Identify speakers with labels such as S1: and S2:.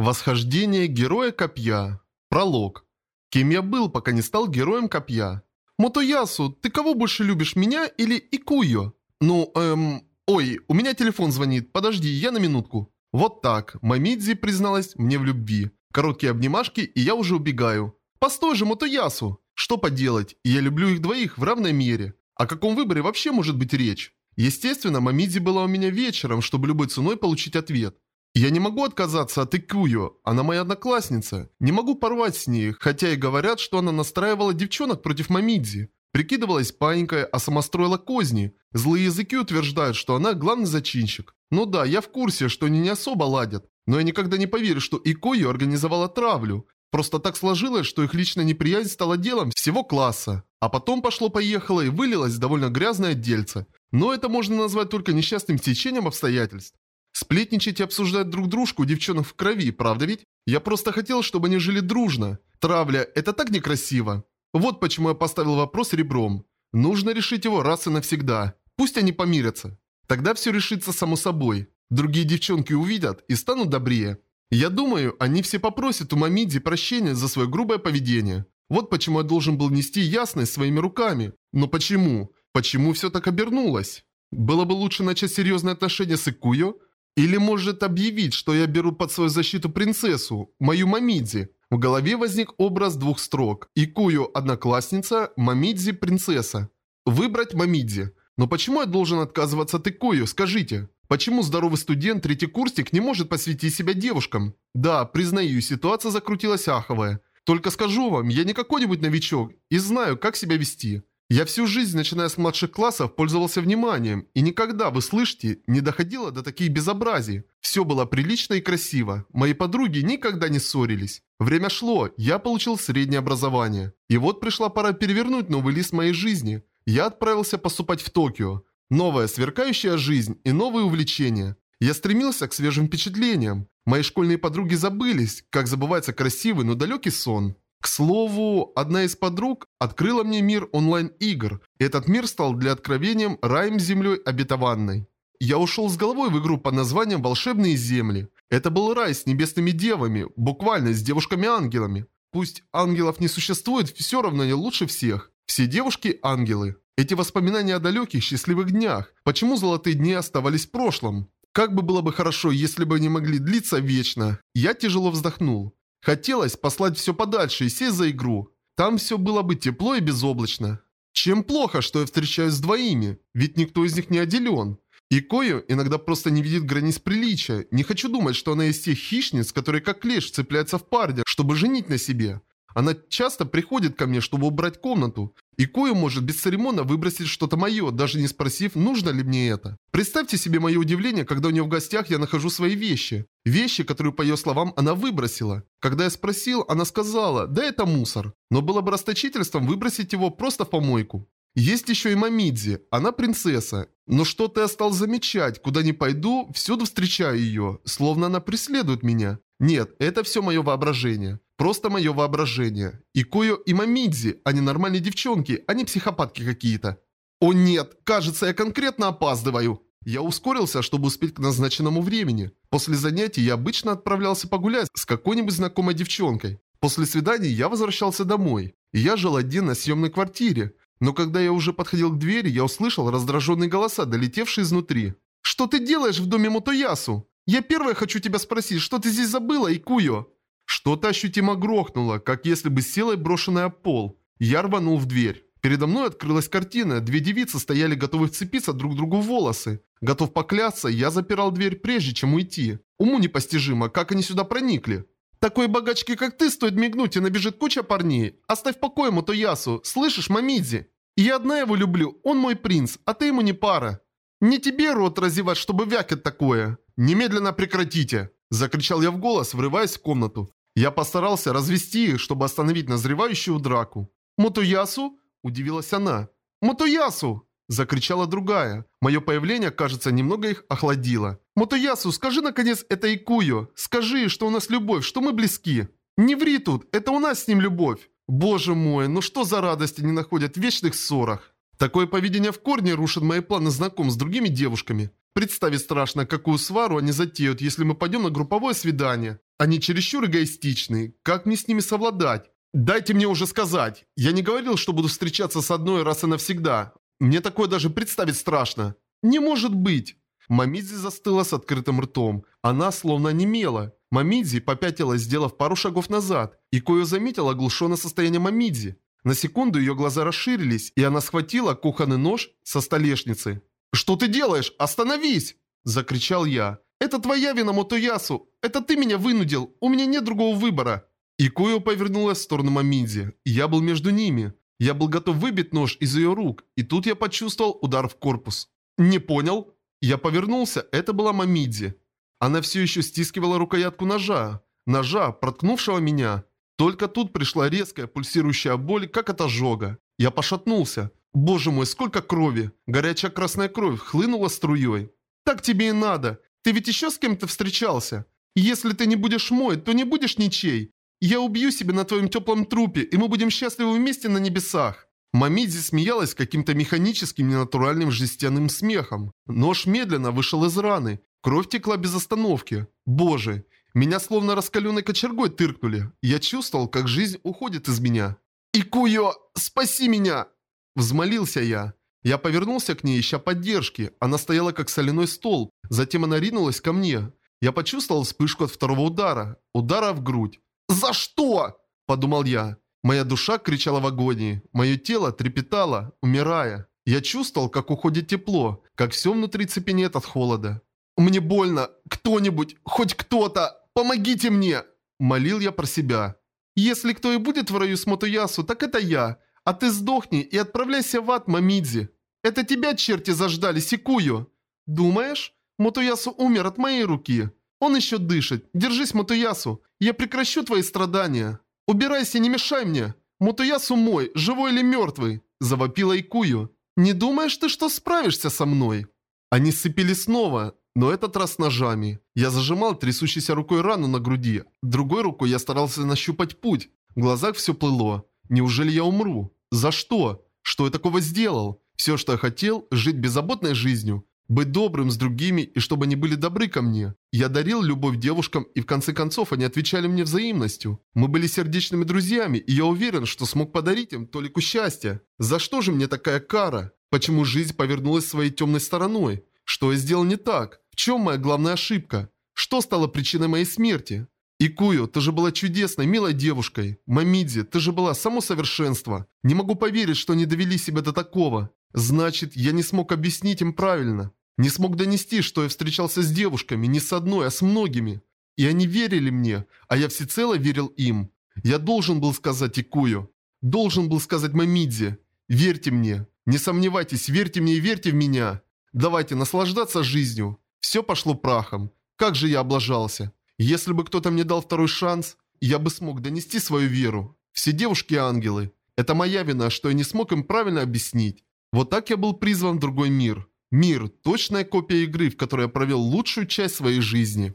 S1: Восхождение героя копья. Пролог. Кем я был, пока не стал героем копья? Мотоясу, ты кого больше любишь, меня или Икуйо? Ну, эм... Ой, у меня телефон звонит, подожди, я на минутку. Вот так, Мамидзи призналась мне в любви. Короткие обнимашки, и я уже убегаю. Постой же, Мотоясу! Что поделать, я люблю их двоих в равной мере. О каком выборе вообще может быть речь? Естественно, Мамидзи была у меня вечером, чтобы любой ценой получить ответ. Я не могу отказаться от Икую, она моя одноклассница. Не могу порвать с ней, хотя и говорят, что она настраивала девчонок против Мамидзи. Прикидывалась паинькой, а сама строила козни. Злые языки утверждают, что она главный зачинщик. Ну да, я в курсе, что они не особо ладят. Но я никогда не поверю, что Икою организовала травлю. Просто так сложилось, что их личная неприязнь стала делом всего класса. А потом пошло-поехало и вылилось довольно грязное дельце. Но это можно назвать только несчастным течением обстоятельств. Сплетничать и обсуждать друг дружку девчонок в крови, правда ведь? Я просто хотел, чтобы они жили дружно. Травля – это так некрасиво. Вот почему я поставил вопрос ребром. Нужно решить его раз и навсегда. Пусть они помирятся. Тогда все решится само собой. Другие девчонки увидят и станут добрее. Я думаю, они все попросят у Мамиди прощения за свое грубое поведение. Вот почему я должен был нести ясность своими руками. Но почему? Почему все так обернулось? Было бы лучше начать серьезные отношения с Икуyo, или может объявить, что я беру под свою защиту принцессу, мою Мамидзи. В голове возник образ двух строк. Икую – одноклассница, Мамидзи – принцесса. Выбрать Мамидзи. Но почему я должен отказываться от Икую, скажите? Почему здоровый студент, третий курсник, не может посвятить себя девушкам? Да, признаю, ситуация закрутилась аховая. Только скажу вам, я не какой-нибудь новичок и знаю, как себя вести. Я всю жизнь, начиная с младших классов, пользовался вниманием, и никогда, вы слышите, не доходило до таких безобразий. Все было прилично и красиво. Мои подруги никогда не ссорились. Время шло, я получил среднее образование. И вот пришла пора перевернуть новый лист моей жизни. Я отправился поступать в Токио. Новая сверкающая жизнь и новые увлечения. Я стремился к свежим впечатлениям. Мои школьные подруги забылись, как забывается красивый, но далекий сон. К слову, одна из подруг открыла мне мир онлайн-игр. Этот мир стал для откровением раем землей обетованной. Я ушел с головой в игру под названием «Волшебные земли». Это был рай с небесными девами, буквально с девушками-ангелами. Пусть ангелов не существует, все равно они лучше всех. Все девушки – ангелы. Эти воспоминания о далеких, счастливых днях. Почему золотые дни оставались в прошлом? Как бы было бы хорошо, если бы они могли длиться вечно. Я тяжело вздохнул. Хотелось послать все подальше и сесть за игру. Там все было бы тепло и безоблачно. Чем плохо, что я встречаюсь с двоими, ведь никто из них не отделен. И Кою иногда просто не видит границ приличия. Не хочу думать, что она из тех хищниц, которые как клещ цепляются в парде, чтобы женить на себе. Она часто приходит ко мне, чтобы убрать комнату. И Кою может без церемона выбросить что-то мое, даже не спросив, нужно ли мне это. Представьте себе мое удивление, когда у нее в гостях я нахожу свои вещи. Вещи, которые, по ее словам, она выбросила. Когда я спросил, она сказала, да это мусор. Но было бы расточительством выбросить его просто в помойку. Есть еще и Мамидзи, она принцесса. Но что-то я стал замечать, куда ни пойду, всюду встречаю ее, словно она преследует меня. Нет, это все мое воображение. Просто мое воображение. И Кою и Мамидзи, они нормальные девчонки, а не психопатки какие-то. О нет, кажется, я конкретно опаздываю. Я ускорился, чтобы успеть к назначенному времени. После занятий я обычно отправлялся погулять с какой-нибудь знакомой девчонкой. После свиданий я возвращался домой. Я жил один на съемной квартире. Но когда я уже подходил к двери, я услышал раздраженные голоса, долетевшие изнутри. «Что ты делаешь в доме Мотоясу? Я первая хочу тебя спросить, что ты здесь забыла, Икуйо?» Что-то ощутимо грохнуло, как если бы силой брошенная пол. Я рванул в дверь. Передо мной открылась картина. Две девицы стояли готовы вцепиться друг другу в волосы. Готов поклясться, я запирал дверь прежде, чем уйти. Уму непостижимо, как они сюда проникли. Такой богачки, как ты, стоит мигнуть, и набежит куча парней. Оставь в покое Мотоясу, слышишь, Мамидзи? Я одна его люблю, он мой принц, а ты ему не пара. Не тебе рот разевать, чтобы вякать такое. Немедленно прекратите. Закричал я в голос, врываясь в комнату. Я постарался развести их, чтобы остановить назревающую драку. «Мотоясу?» – удивилась она. «Мотоясу!» – закричала другая. Мое появление, кажется, немного их охладило. «Мотоясу, скажи наконец это Икую. Скажи, что у нас любовь, что мы близки. Не ври тут, это у нас с ним любовь. Боже мой, ну что за радости не находят в вечных ссорах?» Такое поведение в корне рушит мои планы знаком с другими девушками. Представить страшно, какую свару они затеют, если мы пойдем на групповое свидание. Они чересчур эгоистичны. Как мне с ними совладать? Дайте мне уже сказать. Я не говорил, что буду встречаться с одной раз и навсегда. Мне такое даже представить страшно. Не может быть. Мамидзи застыла с открытым ртом. Она словно немела. Мамидзи попятилась, сделав пару шагов назад. И Кою заметила оглушенное состояние Мамидзи. На секунду ее глаза расширились, и она схватила кухонный нож со столешницы. «Что ты делаешь? Остановись!» – закричал я. «Это твоя вина, Мотоясу! Это ты меня вынудил! У меня нет другого выбора!» И Куё повернулась в сторону Мамидзи. Я был между ними. Я был готов выбить нож из ее рук, и тут я почувствовал удар в корпус. «Не понял?» Я повернулся, это была Мамидзи. Она все еще стискивала рукоятку ножа. Ножа, проткнувшего меня. Только тут пришла резкая пульсирующая боль, как от ожога. Я пошатнулся. Боже мой, сколько крови! Горячая красная кровь хлынула струей. Так тебе и надо. Ты ведь еще с кем-то встречался? Если ты не будешь мой, то не будешь ничей. Я убью себя на твоем теплом трупе, и мы будем счастливы вместе на небесах. Мамидзи смеялась каким-то механическим ненатуральным жестяным смехом. Нож медленно вышел из раны. Кровь текла без остановки. Боже, меня словно раскаленной кочергой тыркнули. Я чувствовал, как жизнь уходит из меня. «Икуё, спаси меня!» Взмолился я. Я повернулся к ней, ища поддержки. Она стояла как соляной стол. Затем она ринулась ко мне. Я почувствовал вспышку от второго удара. Удара в грудь. «За что?» – подумал я. Моя душа кричала в агонии. Мое тело трепетало, умирая. Я чувствовал, как уходит тепло, как все внутри цепенеет от холода. «Мне больно! Кто-нибудь! Хоть кто-то! Помогите мне!» Молил я про себя. «Если кто и будет в раю с Мотоясу, так это я. А ты сдохни и отправляйся в ад, Мамидзи. Это тебя черти заждали, Сикую. Думаешь? Мотоясу умер от моей руки. Он еще дышит. Держись, Мотоясу. Я прекращу твои страдания. Убирайся, не мешай мне. Мотоясу мой, живой или мертвый. Завопила Икую. Не думаешь ты, что справишься со мной? Они сцепились снова, но этот раз ножами. Я зажимал трясущейся рукой рану на груди. Другой рукой я старался нащупать путь. В глазах все плыло. Неужели я умру? За что? Что я такого сделал? Все, что я хотел, жить беззаботной жизнью. Быть добрым с другими и чтобы они были добры ко мне. Я дарил любовь девушкам и в конце концов они отвечали мне взаимностью. Мы были сердечными друзьями и я уверен, что смог подарить им толику счастья. За что же мне такая кара? Почему жизнь повернулась своей темной стороной? Что я сделал не так? В чем моя главная ошибка? Что стало причиной моей смерти? Икую, ты же была чудесной, милой девушкой. Мамидзи, ты же была само совершенство. Не могу поверить, что они довели себя до такого. Значит, я не смог объяснить им правильно. Не смог донести, что я встречался с девушками, не с одной, а с многими. И они верили мне, а я всецело верил им. Я должен был сказать Икую. Должен был сказать Мамидзе. Верьте мне. Не сомневайтесь, верьте мне и верьте в меня. Давайте наслаждаться жизнью. Все пошло прахом. Как же я облажался. Если бы кто-то мне дал второй шанс, я бы смог донести свою веру. Все девушки ангелы. Это моя вина, что я не смог им правильно объяснить. Вот так я был призван в другой мир. Мир – точная копия игры, в которой я провел лучшую часть своей жизни.